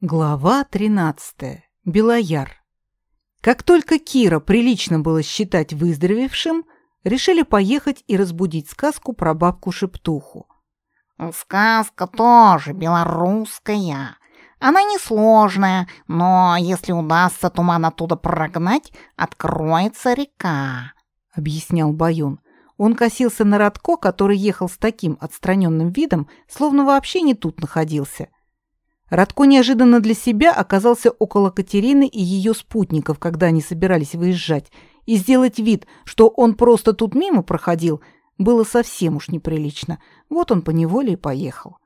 Глава 13. Белояр. Как только Кира прилично было считать выздоровевшим, решили поехать и разбудить сказку про бабку-шептуху. «Сказка тоже белорусская. Она несложная, но если удастся туман оттуда прогнать, откроется река», — объяснял Баюн. Он косился на Радко, который ехал с таким отстраненным видом, словно вообще не тут находился — Радко неожиданно для себя оказался около Катерины и ее спутников, когда они собирались выезжать, и сделать вид, что он просто тут мимо проходил, было совсем уж неприлично. Вот он поневоле и поехал.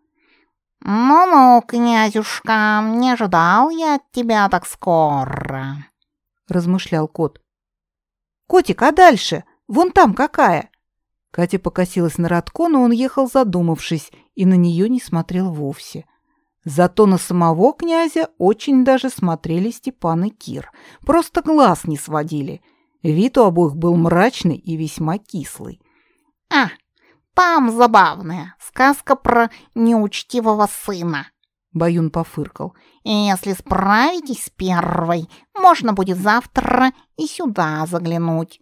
«Ну-ну, князюшка, не ожидал я от тебя так скоро», — размышлял кот. «Котик, а дальше? Вон там какая?» Катя покосилась на Радко, но он ехал задумавшись и на нее не смотрел вовсе. Зато на самого князя очень даже смотрели Степан и Кир. Просто глаз не сводили. Вид у обоих был мрачный и весьма кислый. «А, там забавная сказка про неучтивого сына», — Баюн пофыркал. «Если справитесь с первой, можно будет завтра и сюда заглянуть».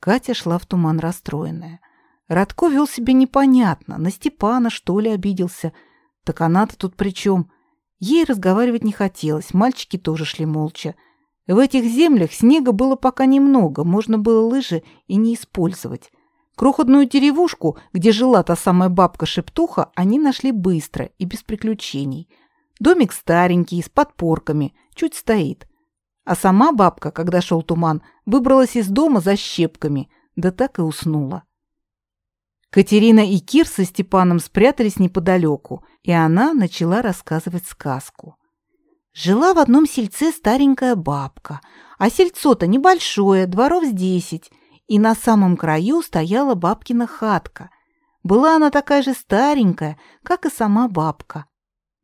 Катя шла в туман расстроенная. Радко вел себя непонятно, на Степана, что ли, обиделся — так она-то тут при чем? Ей разговаривать не хотелось, мальчики тоже шли молча. В этих землях снега было пока немного, можно было лыжи и не использовать. Крохотную деревушку, где жила та самая бабка-шептуха, они нашли быстро и без приключений. Домик старенький, с подпорками, чуть стоит. А сама бабка, когда шел туман, выбралась из дома за щепками, да так и уснула. Катерина и Кир со Степаном спрятались неподалеку, и она начала рассказывать сказку. Жила в одном сельце старенькая бабка, а сельцо-то небольшое, дворов с десять, и на самом краю стояла бабкина хатка. Была она такая же старенькая, как и сама бабка.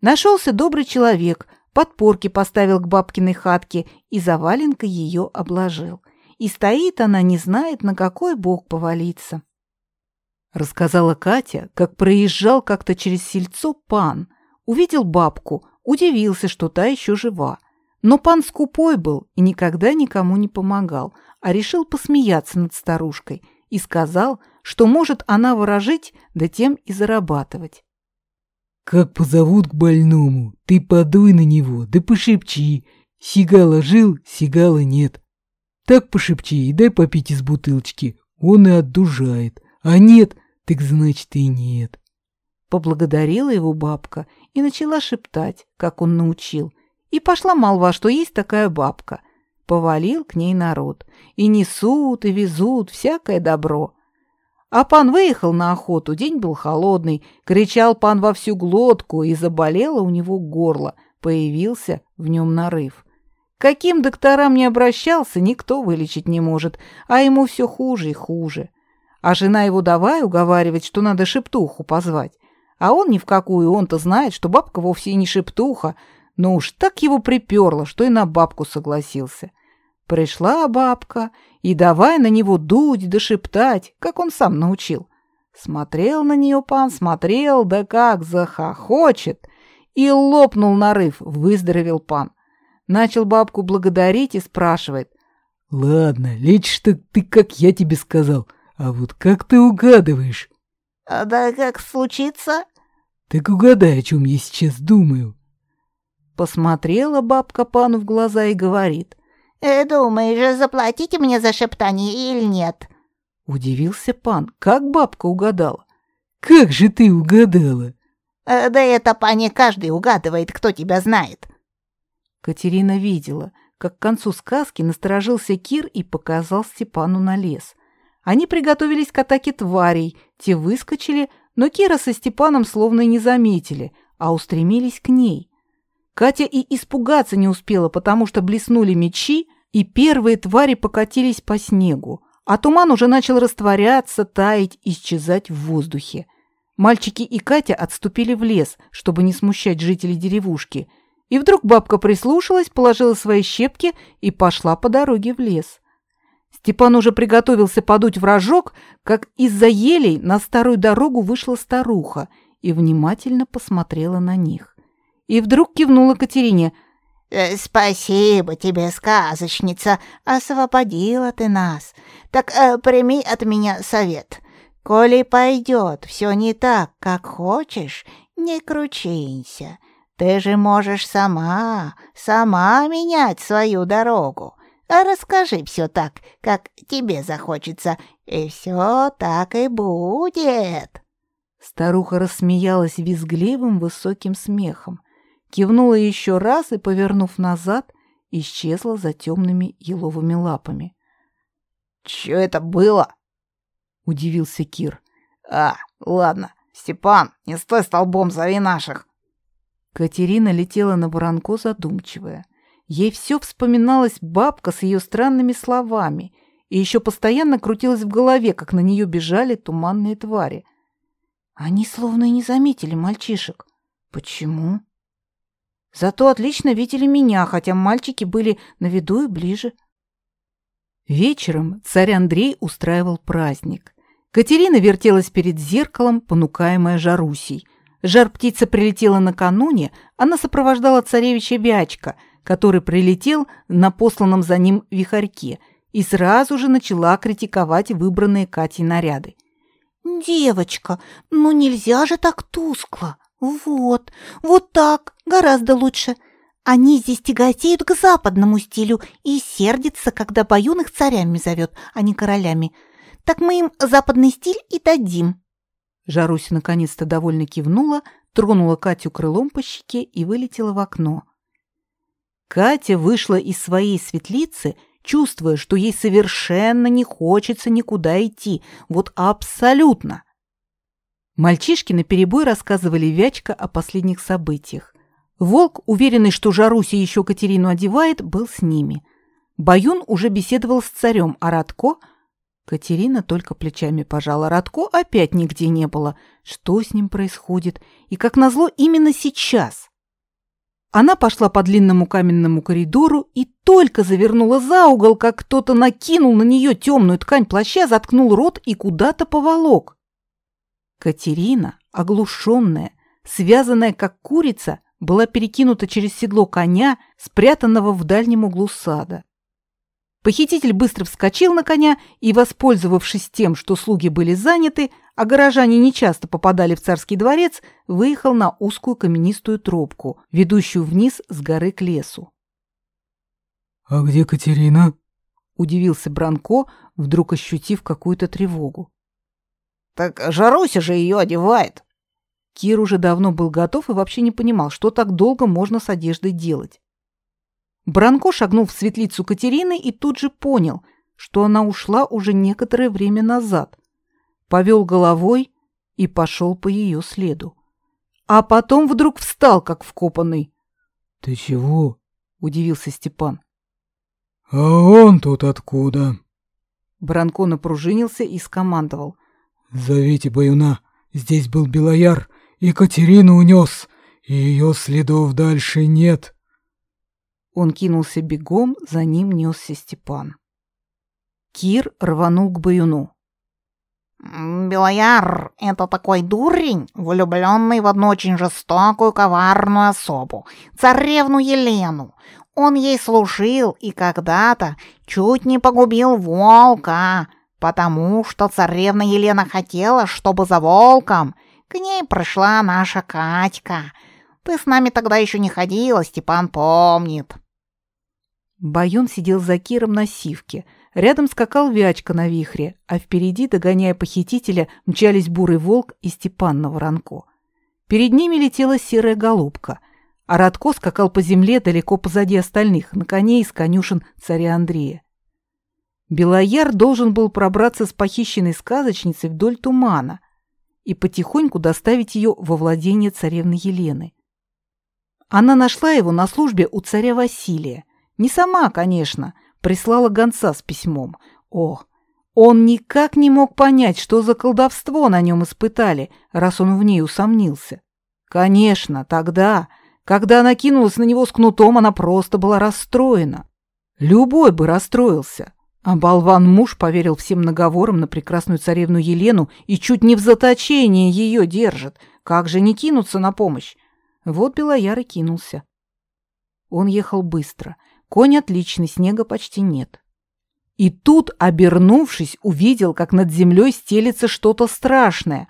Нашелся добрый человек, подпорки поставил к бабкиной хатке и заваленкой ее обложил. И стоит она, не знает, на какой бог повалиться. Рассказала Катя, как проезжал как-то через сельцо пан. Увидел бабку, удивился, что та еще жива. Но пан скупой был и никогда никому не помогал, а решил посмеяться над старушкой и сказал, что может она ворожить, да тем и зарабатывать. «Как позовут к больному, ты подуй на него, да пошепчи. Сигала жил, сигала нет. Так пошепчи и дай попить из бутылочки, он и отдужает. А нет, так значит и нет. Поблагодарила его бабка и начала шептать, как он научил. И пошла молва, что есть такая бабка. Повалил к ней народ. И несут, и везут всякое добро. А пан выехал на охоту, день был холодный. Кричал пан во всю глотку, и заболело у него горло. Появился в нем нарыв. Каким докторам не обращался, никто вылечить не может, а ему все хуже и хуже. А жена его давай уговаривать, что надо шептуху позвать. А он ни в какую, он-то знает, что бабка вовсе и не шептуха, но уж так его приперло, что и на бабку согласился. Пришла бабка и давай на него дуть да шептать, как он сам научил. Смотрел на нее пан, смотрел, да как захохочет. И лопнул нарыв, выздоровел пан. Начал бабку благодарить и спрашивает. «Ладно, лечишь-то ты, как я тебе сказал». А вот как ты угадываешь? А да как случится? Так угадай, о чем я сейчас думаю. Посмотрела бабка пану в глаза и говорит. «Э, «Думаешь, заплатите мне за шептание или нет?» Удивился пан. Как бабка угадала? «Как же ты угадала?» э, «Да это, пани, каждый угадывает, кто тебя знает». Катерина видела, как к концу сказки насторожился Кир и показал Степану на лес. Они приготовились к атаке тварей, те выскочили, но Кира со Степаном словно не заметили, а устремились к ней. Катя и испугаться не успела, потому что блеснули мечи, и первые твари покатились по снегу, а туман уже начал растворяться, таять, исчезать в воздухе. Мальчики и Катя отступили в лес, чтобы не смущать жителей деревушки. И вдруг бабка прислушалась, положила свои щепки и пошла по дороге в лес. Степан уже приготовился подуть в рожок, как из-за елей на старую дорогу вышла старуха и внимательно посмотрела на них. и вдруг кивнула Катерине. «Э, «Спасибо тебе, сказочница, освободила ты нас. Так э, прими от меня совет. Коли пойдет все не так, как хочешь, не кручинься. Ты же можешь сама, сама менять свою дорогу. А расскажи все так, как тебе захочется, и все так и будет. Старуха рассмеялась визгливым высоким смехом, кивнула еще раз и, повернув назад, исчезла за темными еловыми лапами. «Че это было?» — удивился Кир. «А, ладно, Степан, не стой столбом, зови наших!» Катерина летела на Воронко задумчивая. Ей все вспоминалась бабка с ее странными словами, и еще постоянно крутилась в голове, как на нее бежали туманные твари. Они словно и не заметили мальчишек. Почему? Зато отлично видели меня, хотя мальчики были на виду и ближе. Вечером царь Андрей устраивал праздник. Катерина вертелась перед зеркалом, понукаемая Жарусей. Жар-птица прилетела накануне, она сопровождала царевича Вячка — который прилетел на посланном за ним вихарьке и сразу же начала критиковать выбранные Катей наряды. «Девочка, ну нельзя же так тускло. Вот, вот так, гораздо лучше. Они здесь тяготеют к западному стилю и сердятся, когда Баюн их царями зовет, а не королями. Так мы им западный стиль и дадим». Жаруся наконец-то довольно кивнула, тронула Катю крылом по щеке и вылетела в окно. Катя вышла из своей светлицы, чувствуя, что ей совершенно не хочется никуда идти, вот абсолютно. Мальчишки наперебой рассказывали Вячка о последних событиях. Волк, уверенный, что Жаруся еще Катерину одевает, был с ними. Баюн уже беседовал с царем, а Радко... Катерина только плечами пожала. Радко опять нигде не было. Что с ним происходит? И, как назло, именно сейчас. Она пошла по длинному каменному коридору и только завернула за угол, как кто-то накинул на нее темную ткань плаща, заткнул рот и куда-то поволок. Катерина, оглушенная, связанная как курица, была перекинута через седло коня, спрятанного в дальнем углу сада. Похититель быстро вскочил на коня и, воспользовавшись тем, что слуги были заняты, а горожане нечасто попадали в царский дворец, выехал на узкую каменистую тропку, ведущую вниз с горы к лесу. «А где Катерина?» – удивился Бранко, вдруг ощутив какую-то тревогу. «Так Жаруся же ее одевает!» Кир уже давно был готов и вообще не понимал, что так долго можно с одеждой делать. Бранко шагнул в светлицу Катерины и тут же понял, что она ушла уже некоторое время назад. Повел головой и пошел по ее следу. А потом вдруг встал, как вкопанный. — Ты чего? — удивился Степан. — А он тут откуда? Бранко напружинился и скомандовал. — Зовите Баюна. Здесь был Белояр, и Катерину унес, и ее следов дальше нет. — он кинулся бегом, за ним несся Степан. Кир рванул к Баюну. «Белояр — это такой дурень, влюбленный в одну очень жестокую, коварную особу, царевну Елену. Он ей служил и когда-то чуть не погубил волка, потому что царевна Елена хотела, чтобы за волком к ней пришла наша Катька. Ты с нами тогда еще не ходила, Степан помнит». Баюн сидел за Киром на сивке. Рядом скакал Вячка на вихре, а впереди, догоняя похитителя, мчались Бурый Волк и Степан на воронко. Перед ними летела серая голубка, а Радко скакал по земле далеко позади остальных, на коне из конюшен царя Андрея. Белояр должен был пробраться с похищенной сказочницей вдоль тумана и потихоньку доставить ее во владение царевны Елены. Она нашла его на службе у царя Василия, не сама, конечно, прислала гонца с письмом. О, он никак не мог понять, что за колдовство на нем испытали, раз он в ней усомнился. Конечно, тогда, когда она кинулась на него с кнутом, она просто была расстроена. Любой бы расстроился. А болван-муж поверил всем наговорам на прекрасную царевну Елену и чуть не в заточении ее держит. Как же не кинуться на помощь? Вот Белояр и кинулся. Он ехал быстро. Конь отличный, снега почти нет. И тут, обернувшись, увидел, как над землей стелется что-то страшное.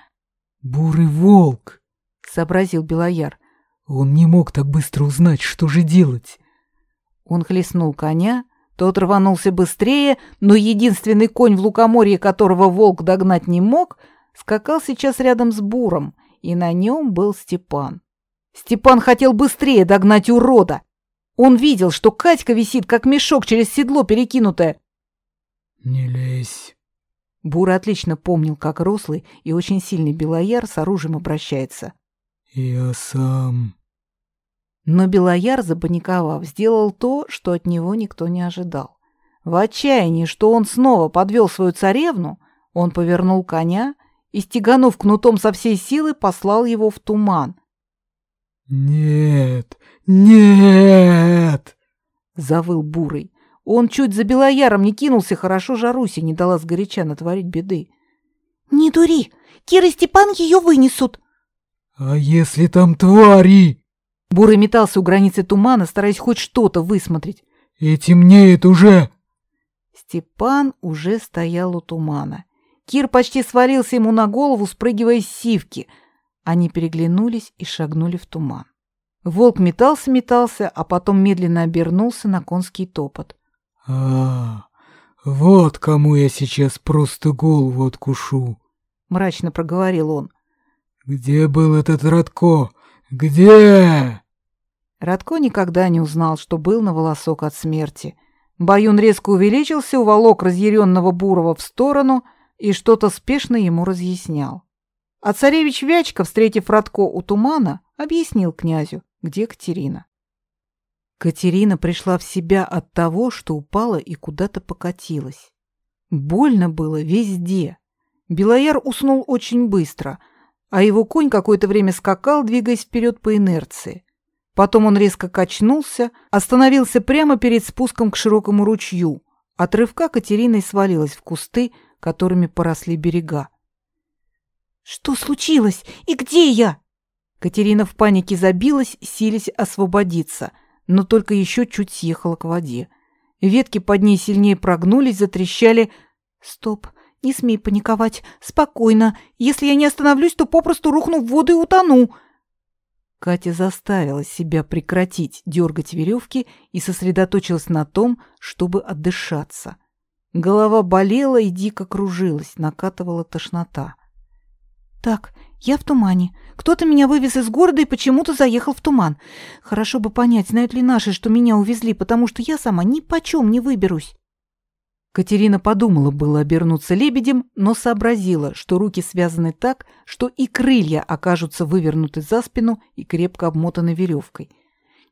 «Бурый волк!» — сообразил Белояр. «Он не мог так быстро узнать, что же делать». Он хлестнул коня, тот рванулся быстрее, но единственный конь в лукоморье, которого волк догнать не мог, скакал сейчас рядом с буром, и на нем был Степан. Степан хотел быстрее догнать урода. Он видел, что Катька висит, как мешок через седло перекинутое. «Не лезь». Бура отлично помнил, как рослый и очень сильный белояр с оружием обращается. «Я сам». Но Белояр, запаниковав, сделал то, что от него никто не ожидал. В отчаянии, что он снова подвел свою царевну, он повернул коня и, стеганув кнутом со всей силы, послал его в туман. «Нет, нет!» — завыл Бурый. Он чуть за Белояром не кинулся, хорошо Жаруся не дала сгоряча натворить беды. «Не дури! Кир и Степан ее вынесут!» «А если там твари?» Бурый метался у границы тумана, стараясь хоть что-то высмотреть. «И темнеет уже!» Степан уже стоял у тумана. Кир почти свалился ему на голову, спрыгивая с сивки. Они переглянулись и шагнули в туман. Волк метался-метался, а потом медленно обернулся на конский топот. «А, вот кому я сейчас просто голову откушу!» — мрачно проговорил он. «Где был этот Радко? «Где?» Радко никогда не узнал, что был на волосок от смерти. Баюн резко увеличился, уволок разъяренного Бурова в сторону и что-то спешно ему разъяснял. А царевич Вячка, встретив Радко у тумана, объяснил князю, где Катерина. Катерина пришла в себя от того, что упала и куда-то покатилась. Больно было везде. Белояр уснул очень быстро — а его конь какое-то время скакал, двигаясь вперед по инерции. Потом он резко качнулся, остановился прямо перед спуском к широкому ручью. От рывка Катерина и свалилась в кусты, которыми поросли берега. «Что случилось? И где я?» Катерина в панике забилась, силясь освободиться, но только еще чуть съехала к воде. Ветки под ней сильнее прогнулись, затрещали. «Стоп! Не смей паниковать. Спокойно. Если я не остановлюсь, то попросту рухну в воду и утону. Катя заставила себя прекратить дергать веревки и сосредоточилась на том, чтобы отдышаться. Голова болела и дико кружилась, накатывала тошнота. «Так, я в тумане. Кто-то меня вывез из города и почему-то заехал в туман. Хорошо бы понять, знают ли наши, что меня увезли, потому что я сама ни почем не выберусь». Катерина подумала было обернуться лебедем, но сообразила, что руки связаны так, что и крылья окажутся вывернуты за спину и крепко обмотаны веревкой.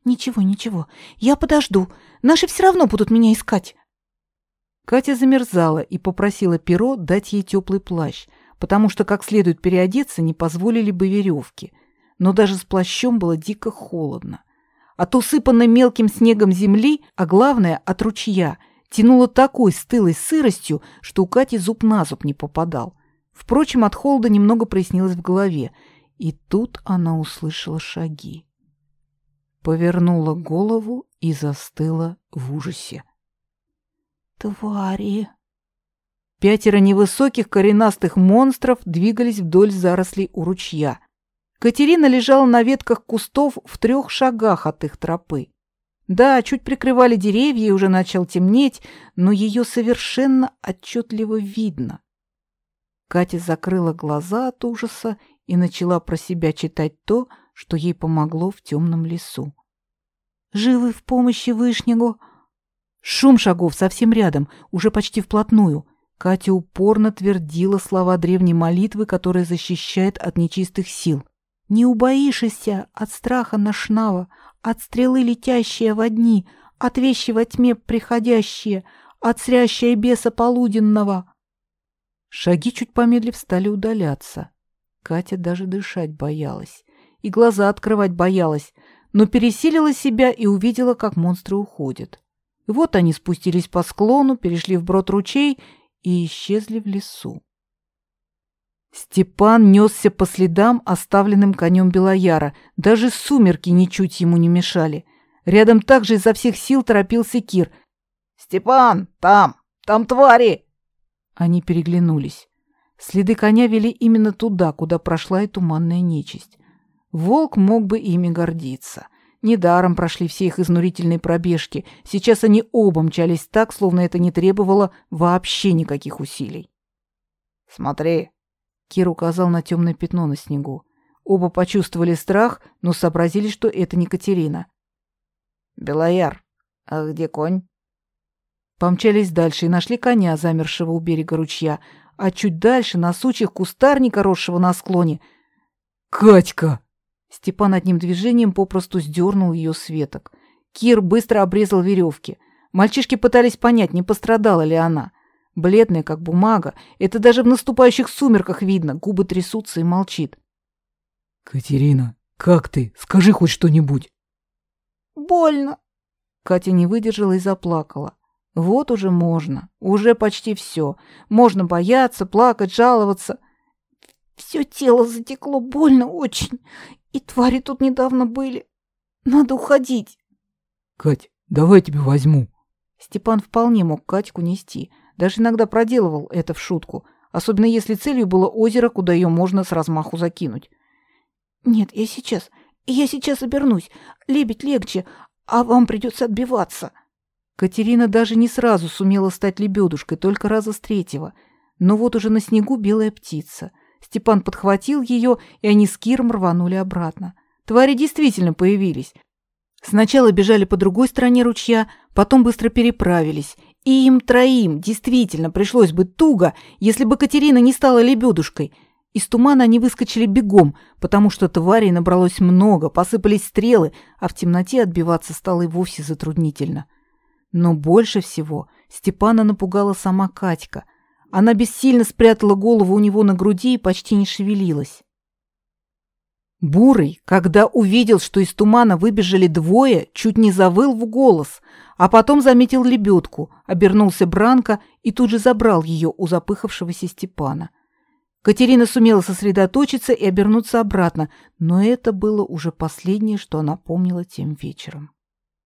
«Ничего, ничего, я подожду. Наши все равно будут меня искать». Катя замерзала и попросила перо дать ей теплый плащ, потому что как следует переодеться не позволили бы веревки. Но даже с плащом было дико холодно. От усыпанной мелким снегом земли, а главное, от ручья – тянуло такой стылой сыростью, что у Кати зуб на зуб не попадал. Впрочем, от холода немного прояснилось в голове, и тут она услышала шаги. Повернула голову и застыла в ужасе. «Твари!» Пятеро невысоких коренастых монстров двигались вдоль зарослей у ручья. Катерина лежала на ветках кустов в трех шагах от их тропы. Да, чуть прикрывали деревья и уже начал темнеть, но ее совершенно отчетливо видно. Катя закрыла глаза от ужаса и начала про себя читать то, что ей помогло в темном лесу. «Живы в помощи Вышнего!» Шум шагов совсем рядом, уже почти вплотную. Катя упорно твердила слова древней молитвы, которая защищает от нечистых сил. «Не убоишься от страха нашного, от стрелы, летящие во дни, от вещи во тьме приходящие, от срящая беса полуденного. Шаги чуть помедлив стали удаляться. Катя даже дышать боялась и глаза открывать боялась, но пересилила себя и увидела, как монстры уходят. вот они спустились по склону, перешли вброд ручей и исчезли в лесу. Степан несся по следам, оставленным конем Белояра. Даже сумерки ничуть ему не мешали. Рядом также изо всех сил торопился Кир. «Степан, там! Там твари!» Они переглянулись. Следы коня вели именно туда, куда прошла и туманная нечисть. Волк мог бы ими гордиться. Недаром прошли все их изнурительные пробежки. Сейчас они оба мчались так, словно это не требовало вообще никаких усилий. «Смотри!» — Кир указал на темное пятно на снегу. Оба почувствовали страх, но сообразили, что это не Катерина. «Белояр, а где конь?» Помчались дальше и нашли коня, замершего у берега ручья, а чуть дальше, на сучьях кустарника, росшего на склоне. «Катька!» Степан одним движением попросту сдернул ее с веток. Кир быстро обрезал веревки. Мальчишки пытались понять, не пострадала ли она. Бледная, как бумага, это даже в наступающих сумерках видно, губы трясутся и молчит. «Катерина, как ты? Скажи хоть что-нибудь!» «Больно!» Катя не выдержала и заплакала. Вот уже можно, уже почти все. Можно бояться, плакать, жаловаться. Все тело затекло больно очень, и твари тут недавно были. Надо уходить. Кать, давай тебя возьму. Степан вполне мог Катьку нести, даже иногда проделывал это в шутку, особенно если целью было озеро, куда ее можно с размаху закинуть. Нет, я сейчас, я сейчас обернусь. Лебедь легче, а вам придется отбиваться. Катерина даже не сразу сумела стать лебедушкой, только раза с третьего. Но вот уже на снегу белая птица. Степан подхватил ее, и они с Киром рванули обратно. Твари действительно появились. Сначала бежали по другой стороне ручья, потом быстро переправились. И им троим действительно пришлось бы туго, если бы Катерина не стала лебедушкой. Из тумана они выскочили бегом, потому что тварей набралось много, посыпались стрелы, а в темноте отбиваться стало и вовсе затруднительно. Но больше всего Степана напугала сама Катька. Она бессильно спрятала голову у него на груди и почти не шевелилась. Бурый, когда увидел, что из тумана выбежали двое, чуть не завыл в голос, а потом заметил лебедку, обернулся Бранко и тут же забрал ее у запыхавшегося Степана. Катерина сумела сосредоточиться и обернуться обратно, но это было уже последнее, что она помнила тем вечером.